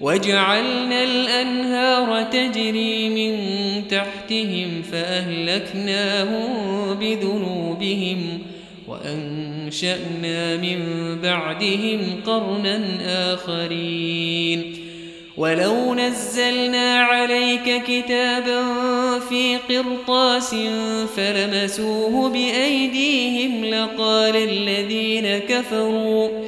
وجعلنا الأنهار تجري من تحتهم فأهلكناهم بذنوبهم وأنشأنا من بعدهم قرنا آخرين. ولو نزلنا عليك كتابا في قرطاس فلمسوه بأيديهم لقال الذين كفروا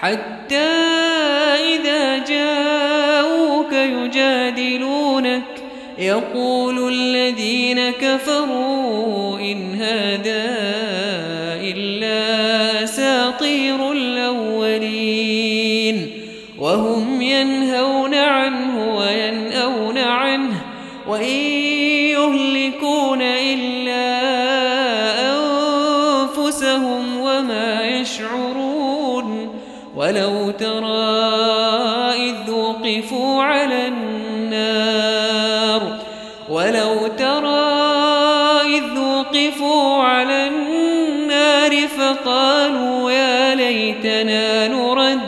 حتى إذا جاءوك يجادلونك. يقول الذين كفروا إن هذا إلا أساطير الأولين. وهم ينهون عنه وينأون عنه. وإن وقفوا على النار. ولو ترى إذ وقفوا على النار فقالوا يا ليتنا نرد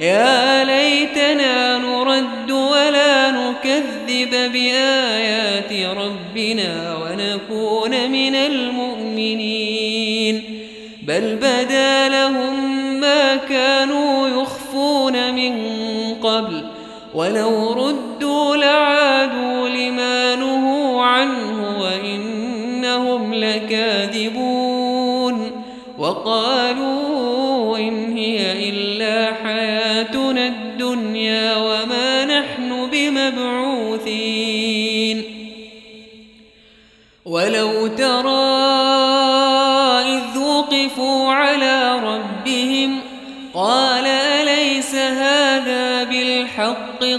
يا ليتنا نرد ولا نكذب بآيات ربنا ونكون من المؤمنين. بل بدا لهم ما كانوا ولو ردوا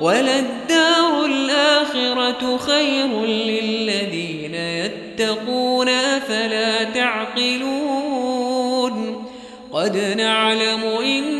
وللدار الآخرة خير للذين يتقون أفلا تعقلون قد نعلم إنه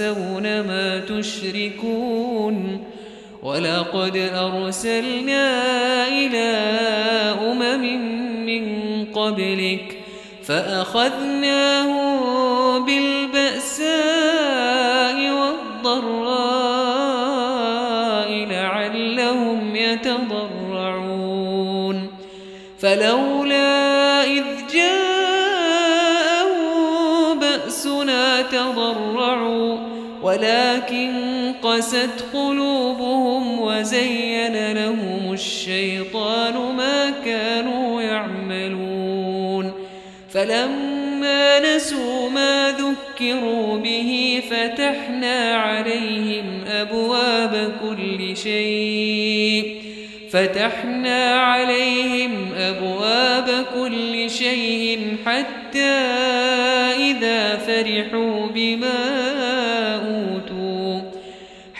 وتنسون ما تشركون ولقد أرسلنا إلى أمم من قبلك فأخذناهم بالبأساء والضراء لعلهم يتضرعون فلولا قست قلوبهم وزين لهم الشيطان ما كانوا يعملون. فلما نسوا ما ذكروا به فتحنا عليهم أبواب كل شيء. فتحنا عليهم أبواب كل شيء حتى إذا فرحوا بما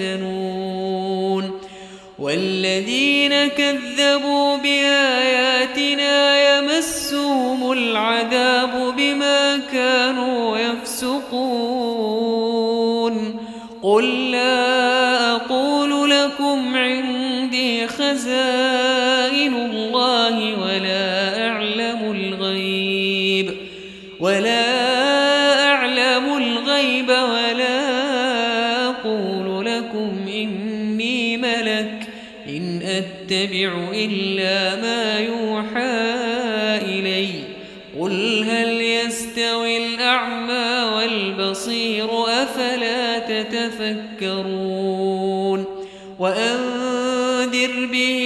يحزنون والذين كذبوا بآياتنا أتبع إلا ما يوحى إلي. قل هل يستوي الأعمى والبصير أفلا تتفكرون؟ وأنذر به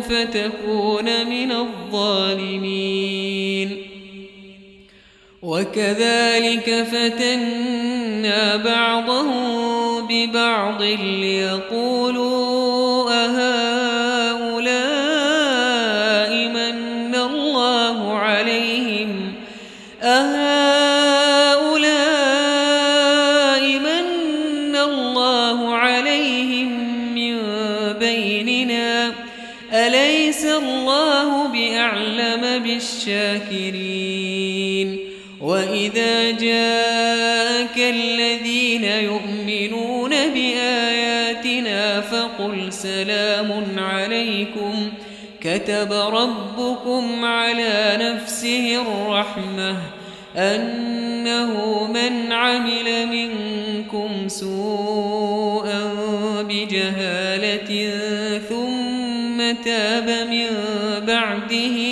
فتكون من الظالمين. وكذلك فتنا بعضهم ببعض ليقولوا بأعلم بالشاكرين وإذا جاءك الذين يؤمنون بآياتنا فقل سلام عليكم. كتب ربكم على نفسه الرحمة أنه من عمل منكم سوءا بجهالة ثم تاب من بعده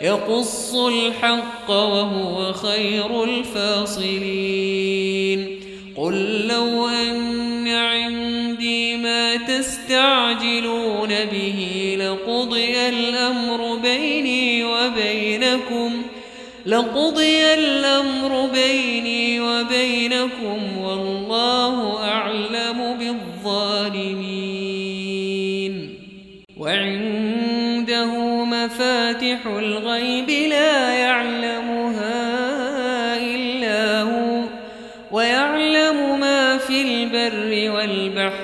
يقص الحق وهو خير الفاصلين. قل لو أن عندي ما تستعجلون به لقضي الأمر بيني وبينكم لقضي الأمر بيني وبينكم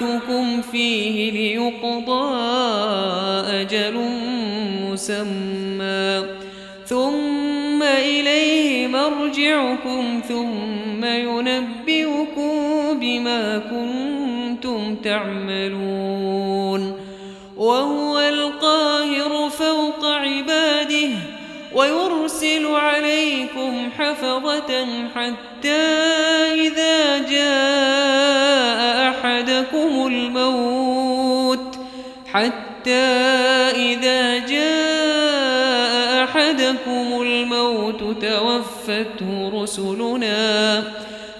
يبعثكم فيه ليقضى أجل مسمى. ثم إليه مرجعكم ثم ينبئكم بما كنتم تعملون. وهو القاهر فوق عباده ويرسل عليكم حفظة حتى إذا جاء أحدكم الموت حتى إذا جاء أحدكم الموت توفته رسلنا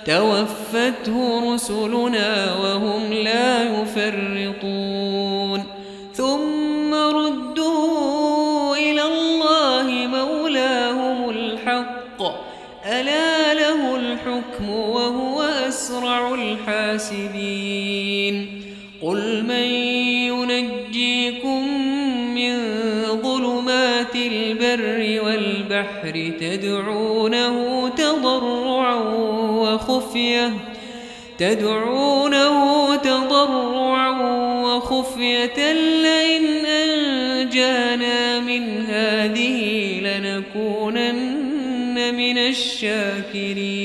توفته رسلنا وهم لا يفرطون. الحاسبين قل من ينجيكم من ظلمات البر والبحر تدعونه تضرعا وخفية تدعونه تضرعا وخفية. لئن أنجانا من هذه لنكونن من الشاكرين.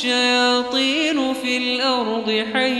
والشياطين في الأرض حيران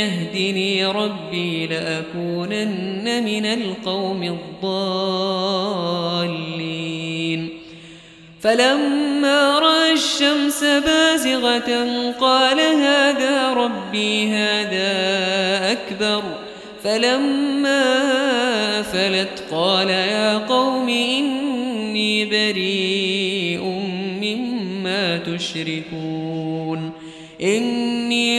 يهدني ربي لأكونن من القوم الضالين. فلما رأى الشمس بازغة قال هذا ربي هذا أكبر. فلما أفلت قال يا قوم إني بريء مما تشركون.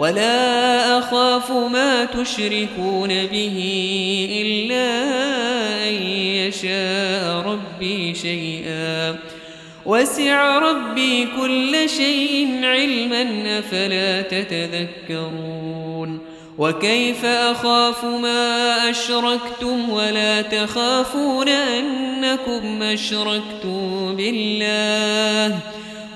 ولا أخاف ما تشركون به إلا أن يشاء ربي شيئا. وسع ربي كل شيء علما أفلا تتذكرون. وكيف أخاف ما أشركتم ولا تخافون أنكم أشركتم بالله؟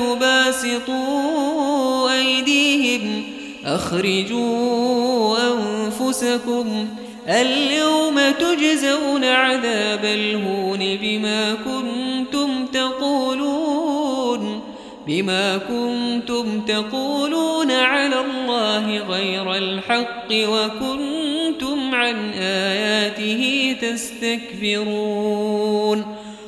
باسطوا أيديهم أخرجوا أنفسكم اليوم تجزون عذاب الهون بما كنتم تقولون بما كنتم تقولون على الله غير الحق وكنتم عن آياته تستكبرون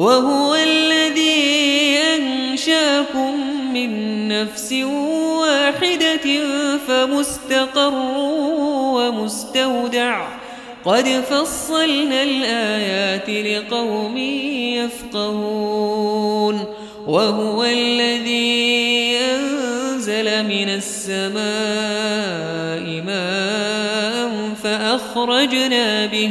وهو الذي أنشاكم من نفس واحدة فمستقر ومستودع. قد فصلنا الآيات لقوم يفقهون. وهو الذي أنزل من السماء ماء فأخرجنا به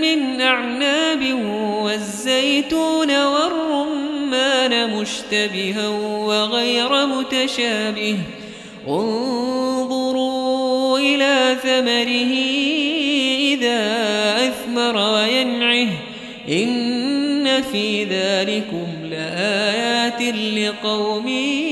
من أعناب والزيتون والرمان مشتبها وغير متشابه. انظروا إلى ثمره إذا أثمر وينعه. إن في ذلكم لآيات لقوم يؤمنون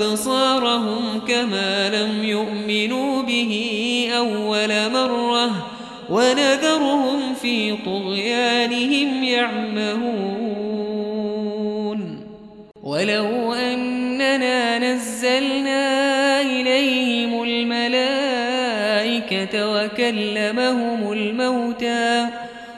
وأبصارهم كما لم يؤمنوا به أول مرة ونذرهم في طغيانهم يعمهون. ولو أننا نزلنا إليهم الملائكة وكلمهم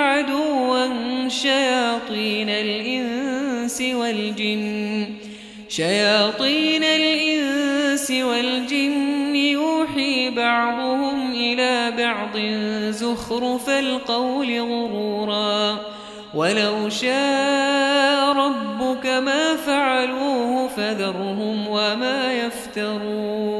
عدوا شياطين الإنس والجن شياطين الإنس والجن. يوحي بعضهم بعض زخرف القول غرورا. ولو شاء ربك ما فعلوه فذرهم وما يفترون.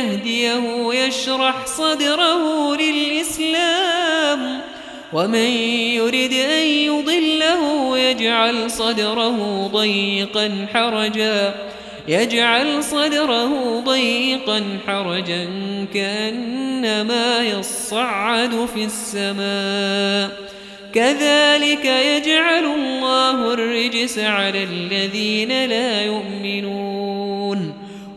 يهديه يشرح صدره للإسلام. ومن يرد أن يضله يجعل صدره ضيقا حرجا. يجعل صدره ضيقا حرجا كأنما يصعد في السماء. كذلك يجعل الله الرجس على الذين لا يؤمنون.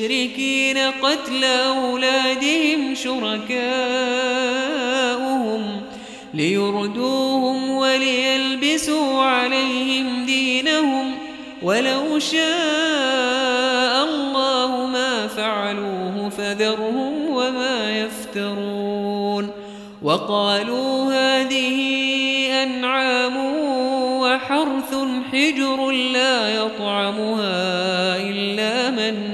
المشركين قتل أولادهم شركاؤهم ليردوهم وليلبسوا عليهم دينهم ولو شاء الله ما فعلوه فذرهم وما يفترون وقالوا هذه أنعام وحرث حجر لا يطعمها إلا من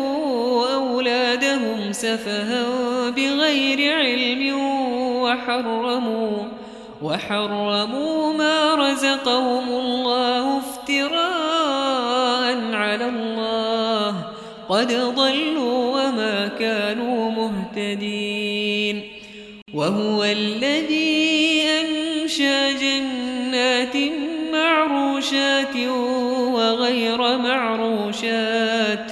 أولادهم سفها بغير علم وحرموا وحرموا ما رزقهم الله افتراء على الله. قد ضلوا وما كانوا مهتدين. وهو الذي أنشى جنات معروشات وغير معروشات.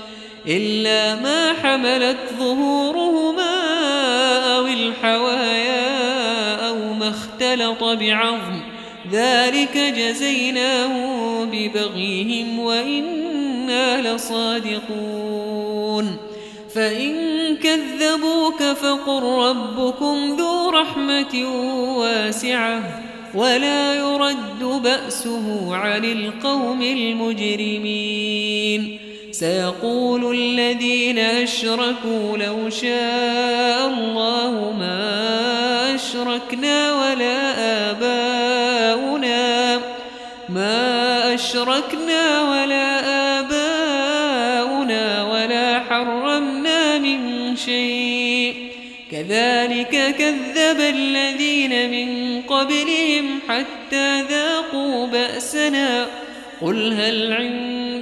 إلا ما حملت ظهورهما أو الحوايا أو ما اختلط بعظم. ذلك جزيناهم ببغيهم وإنا لصادقون. فإن كذبوك فقل ربكم ذو رحمة واسعة ولا يرد بأسه عن القوم المجرمين. سيقول الذين أشركوا لو شاء الله ما أشركنا ولا آباؤنا ما أشركنا ولا آباؤنا ولا حرمنا من شيء. كذلك كذب الذين من قبلهم حتى ذاقوا بأسنا. قل هل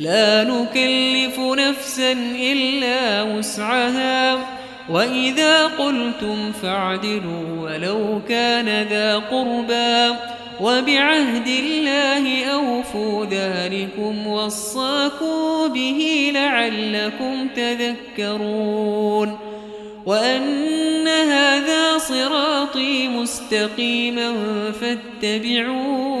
لا نكلف نفسا إلا وسعها. وإذا قلتم فاعدلوا ولو كان ذا قربا وبعهد الله أوفوا ذلكم وصاكوا به لعلكم تذكرون. وأن هذا صراطي مستقيما فاتبعوه.